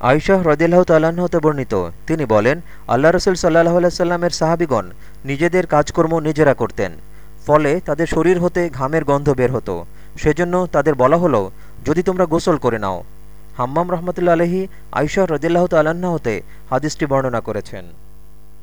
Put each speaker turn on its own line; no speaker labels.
আয়শাহ রদিল্লাহ তাল্লাহ্ন হতে বর্ণিত। তিনি বলেন, আল্লাহ রসুল সাল্লাহ আলাইসাল্লামের সাহাবিগণ নিজেদের কাজকর্ম নিজেরা করতেন, ফলে তাদের শরীর হতে ঘামের গন্ধ বের হতো। সেজন্য তাদের বলা হলো, যদি তোমরা গোসল করে নাও। হাম্মাম রহমতুল্লা আলহী আয়শাহ রদিল্লাহ তাল্লাহ্ন হতে হাদিসটি বর্ণনা করেছেন।